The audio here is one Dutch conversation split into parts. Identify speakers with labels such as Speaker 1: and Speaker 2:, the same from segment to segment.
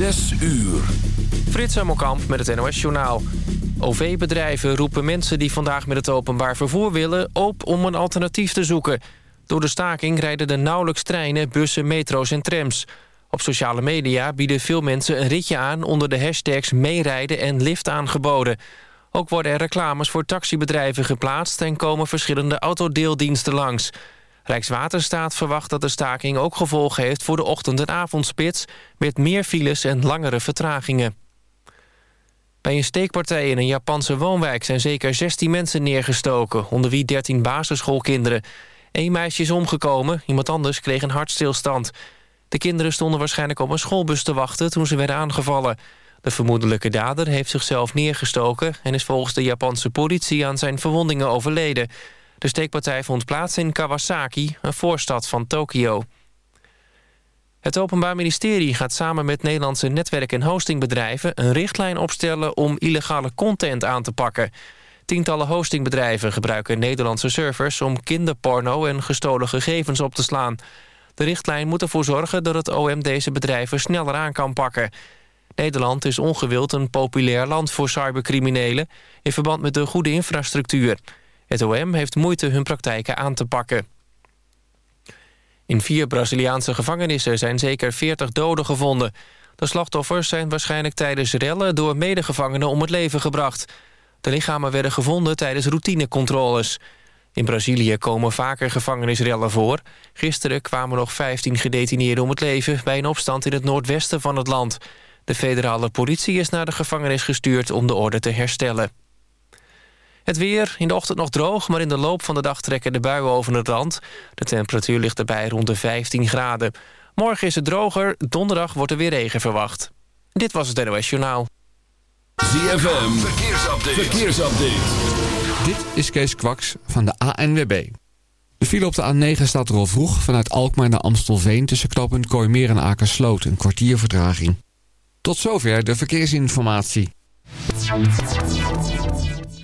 Speaker 1: Zes uur.
Speaker 2: Frits Hemelkamp met het NOS-journaal. OV-bedrijven roepen mensen die vandaag met het openbaar vervoer willen... op om een alternatief te zoeken. Door de staking rijden er nauwelijks treinen, bussen, metro's en trams. Op sociale media bieden veel mensen een ritje aan... onder de hashtags meerijden en lift aangeboden. Ook worden er reclames voor taxibedrijven geplaatst... en komen verschillende autodeeldiensten langs... Rijkswaterstaat verwacht dat de staking ook gevolgen heeft voor de ochtend- en avondspits... met meer files en langere vertragingen. Bij een steekpartij in een Japanse woonwijk zijn zeker 16 mensen neergestoken... onder wie 13 basisschoolkinderen. Eén meisje is omgekomen, iemand anders kreeg een hartstilstand. De kinderen stonden waarschijnlijk op een schoolbus te wachten toen ze werden aangevallen. De vermoedelijke dader heeft zichzelf neergestoken... en is volgens de Japanse politie aan zijn verwondingen overleden... De steekpartij vond plaats in Kawasaki, een voorstad van Tokio. Het Openbaar Ministerie gaat samen met Nederlandse netwerk- en hostingbedrijven... een richtlijn opstellen om illegale content aan te pakken. Tientallen hostingbedrijven gebruiken Nederlandse servers... om kinderporno en gestolen gegevens op te slaan. De richtlijn moet ervoor zorgen dat het OM deze bedrijven sneller aan kan pakken. Nederland is ongewild een populair land voor cybercriminelen... in verband met de goede infrastructuur... Het OM heeft moeite hun praktijken aan te pakken. In vier Braziliaanse gevangenissen zijn zeker 40 doden gevonden. De slachtoffers zijn waarschijnlijk tijdens rellen door medegevangenen om het leven gebracht. De lichamen werden gevonden tijdens routinecontroles. In Brazilië komen vaker gevangenisrellen voor. Gisteren kwamen nog 15 gedetineerden om het leven... bij een opstand in het noordwesten van het land. De federale politie is naar de gevangenis gestuurd om de orde te herstellen. Het weer, in de ochtend nog droog, maar in de loop van de dag trekken de buien over het land. De temperatuur ligt erbij rond de 15 graden. Morgen is het droger, donderdag wordt er weer regen verwacht. Dit was het NOS Journaal.
Speaker 1: ZFM, verkeersupdate. verkeersupdate.
Speaker 3: Dit is Kees Kwaks van de ANWB. De file op de A9 staat er al vroeg vanuit Alkmaar naar Amstelveen... tussen knooppunt Kooimeer en Akersloot, een kwartier vertraging. Tot zover de verkeersinformatie.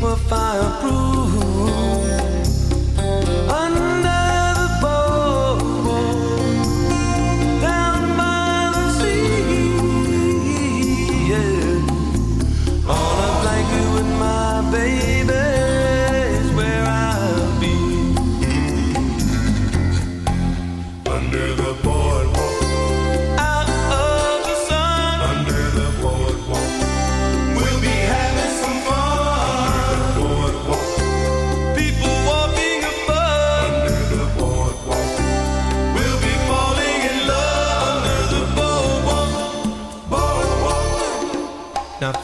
Speaker 4: were fireproof.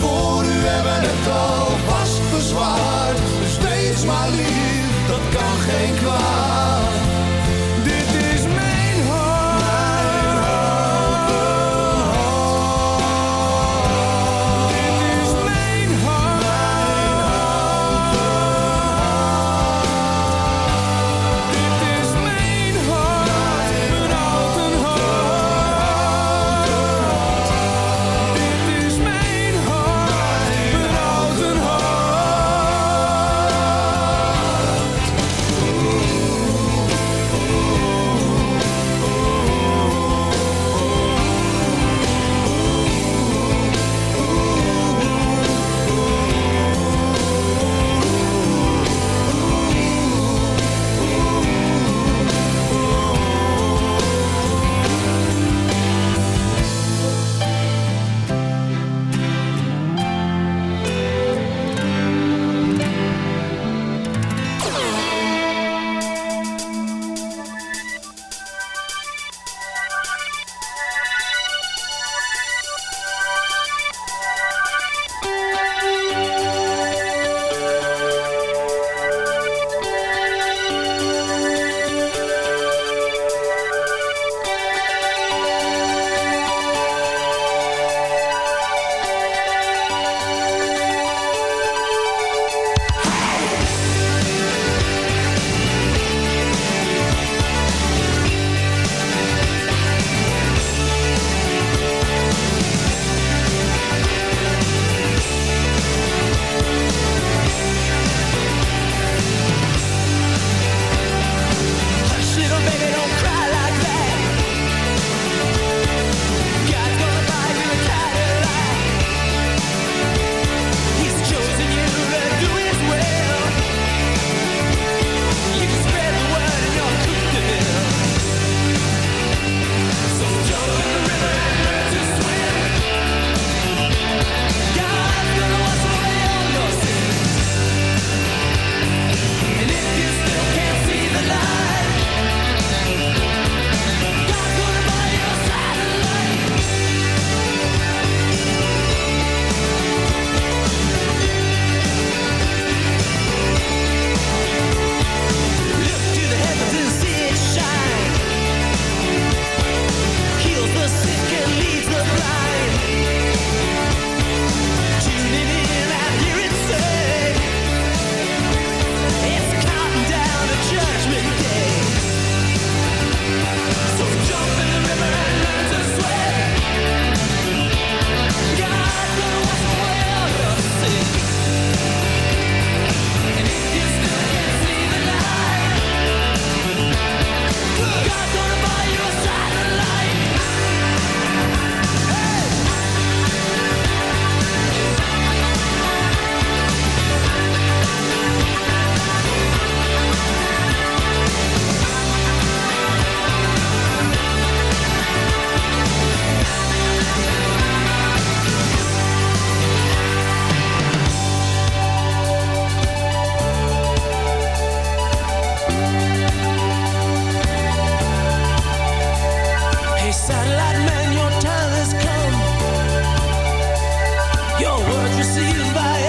Speaker 5: voor u hebben het al vast bezwaard. Dus steeds maar lief, dat kan geen kwaad.
Speaker 6: Received by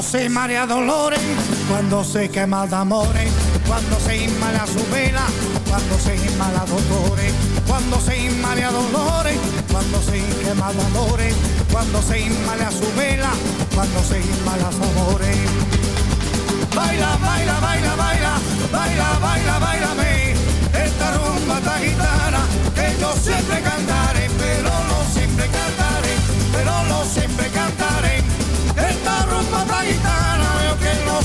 Speaker 7: Cuando se marea dolores, cuando se quema de amores, cuando se inmala su vela, cuando se inmala dolores, cuando se inmala dolores, cuando se quema de amores, cuando se inmala su vela, cuando se inmala su amores. Baila, baila, baila, baila, baila, baila, bailame, esta rumba, esta gitana, que yo siempre cantaré, pero no siempre cantaré, pero no siempre cantaré.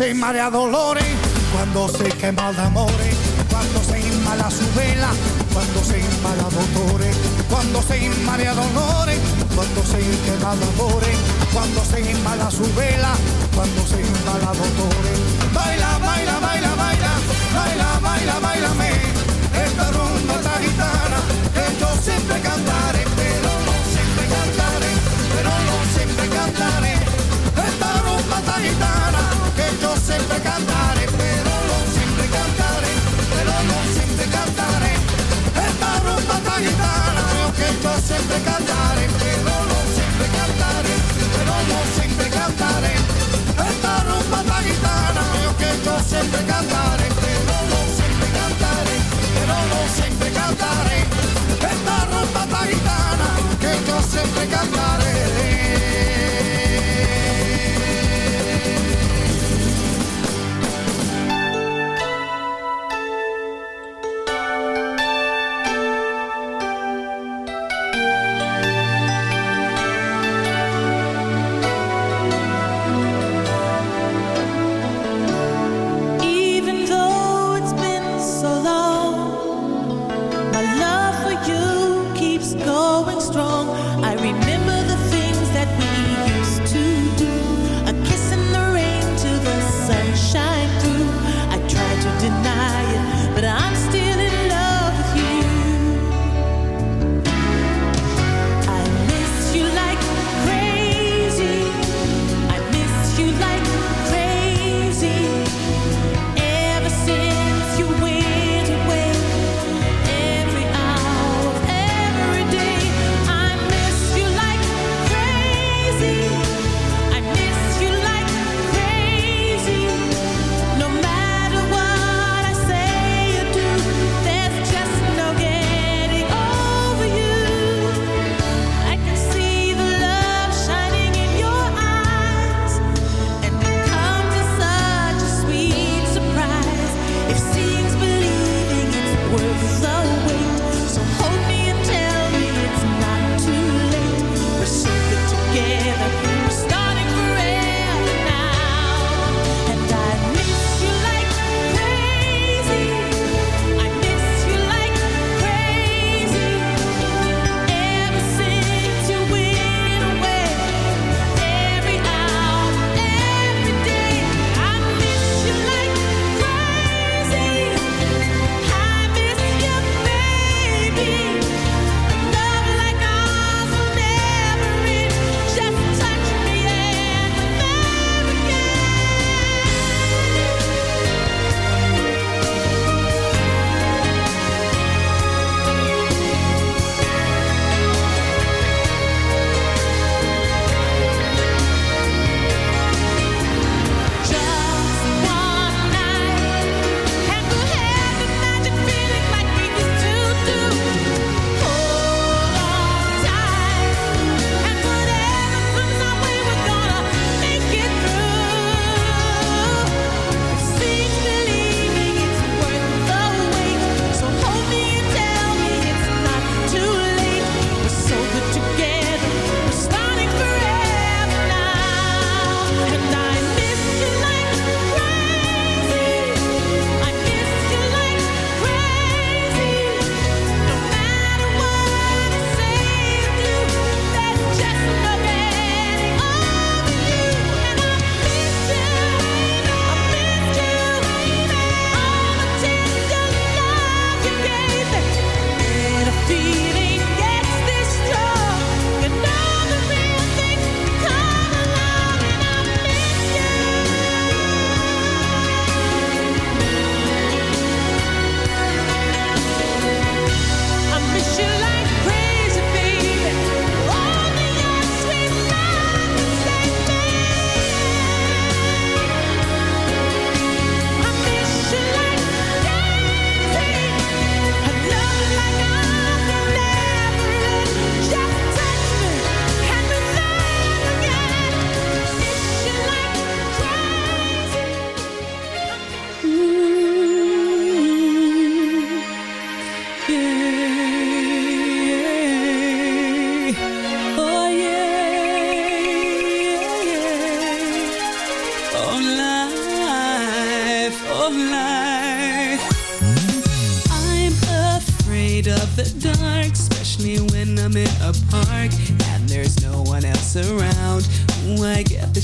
Speaker 7: Se marea dolores, cuando se quema de amores, cuando se inmala su vela, cuando se inmala dolores, cuando se inmala dolores, cuando se quema de amores, cuando se inmala su vela, cuando se inmala dolores. Baila, baila, baila, baila, baila, baila, bailame, esta rumba esta gitana, que yo siempre cantaré, pero no siempre cantaré, pero no siempre cantaré. Esta rumba esta gitana, que yo siempre cantaré, pero no siempre cantaré, pero no siempre cantaré. Esta rumba esta gitana, que yo siempre cantaré, pero no siempre cantaré, pero no siempre cantaré. Esta rumba esta gitana, que yo siempre cantaré, pero no siempre cantaré, pero no siempre cantaré. Esta rumba esta gitana, que yo siempre cantaré.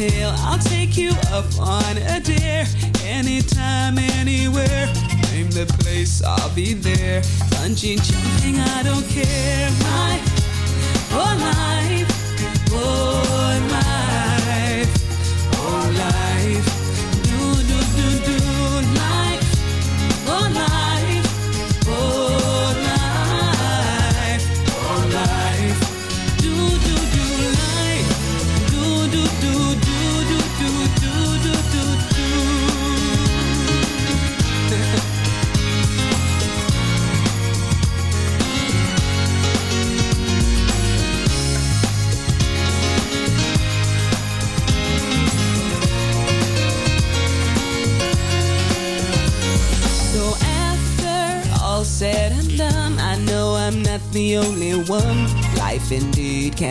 Speaker 8: I'll take you up on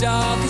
Speaker 9: dog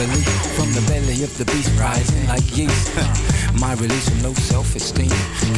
Speaker 9: belief. From the belly of the beast rising like yeast. My release from low self-esteem